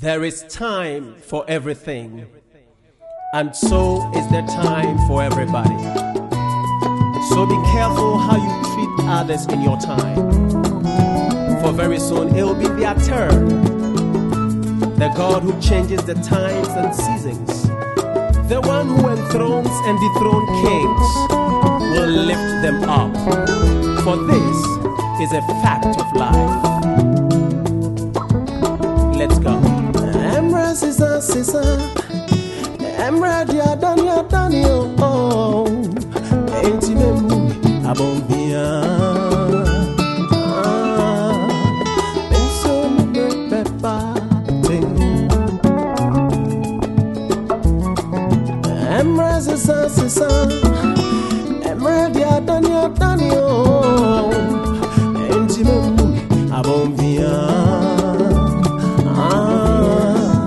There is time for everything, and so is there time for everybody. So be careful how you treat others in your time, for very soon it will be their turn. The God who changes the times and seasons, the one who enthrones and dethrones kings, will lift them up. For this is a fact of life. Emra sisa sisa Emra dia dani dani oh Enti memu abombia Ah,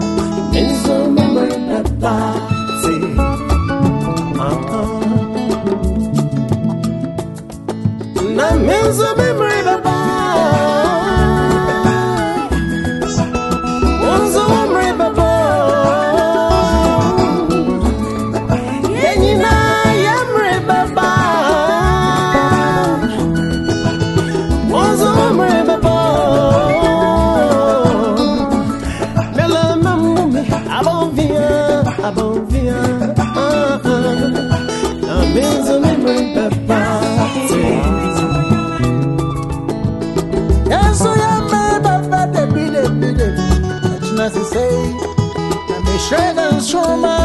Benzo me pepa ting Ah. Na menzo mamumi abonvia abonvia Ah ah Na menzo memory baba Yesu ya me baba de bi de bi de Achina si say Na me shred and shoma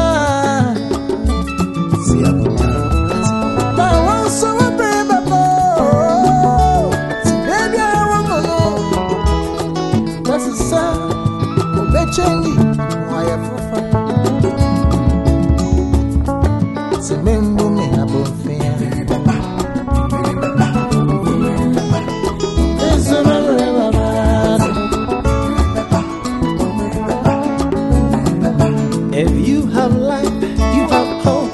Si abona Ma wanso wa bre baba Si baby I want to know Kasi have life, you have hope.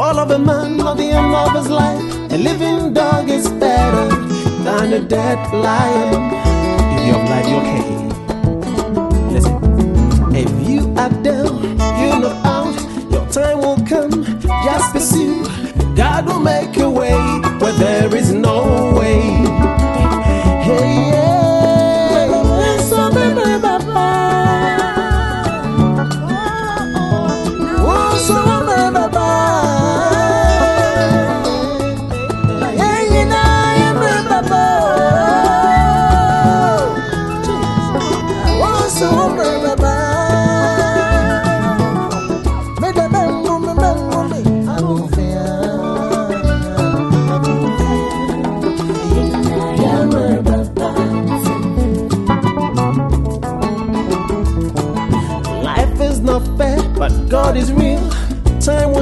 All of a man of the end of his life. A living dog is better than a dead lion. If you have life, you're okay. Listen. If you are down, you look out, your time will come. Just pursue. God will make a way where there is no way. Hey, yeah.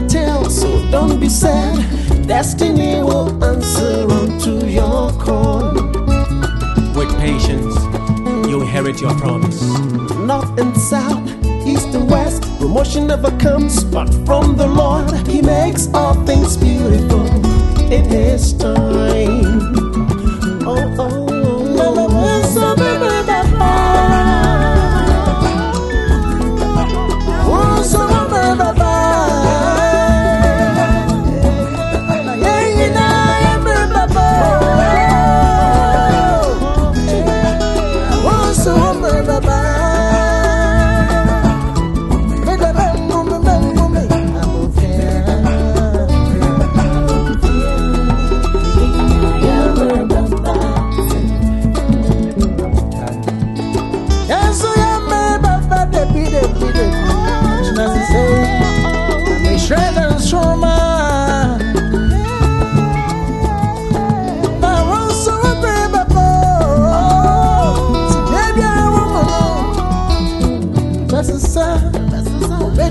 Tell, so don't be sad. Destiny will answer unto your call. With patience, you inherit your promise. North and south, east and west, promotion never comes but from the Lord. He makes all things beautiful in His time.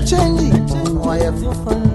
Obe chenji Oye fufa Si membu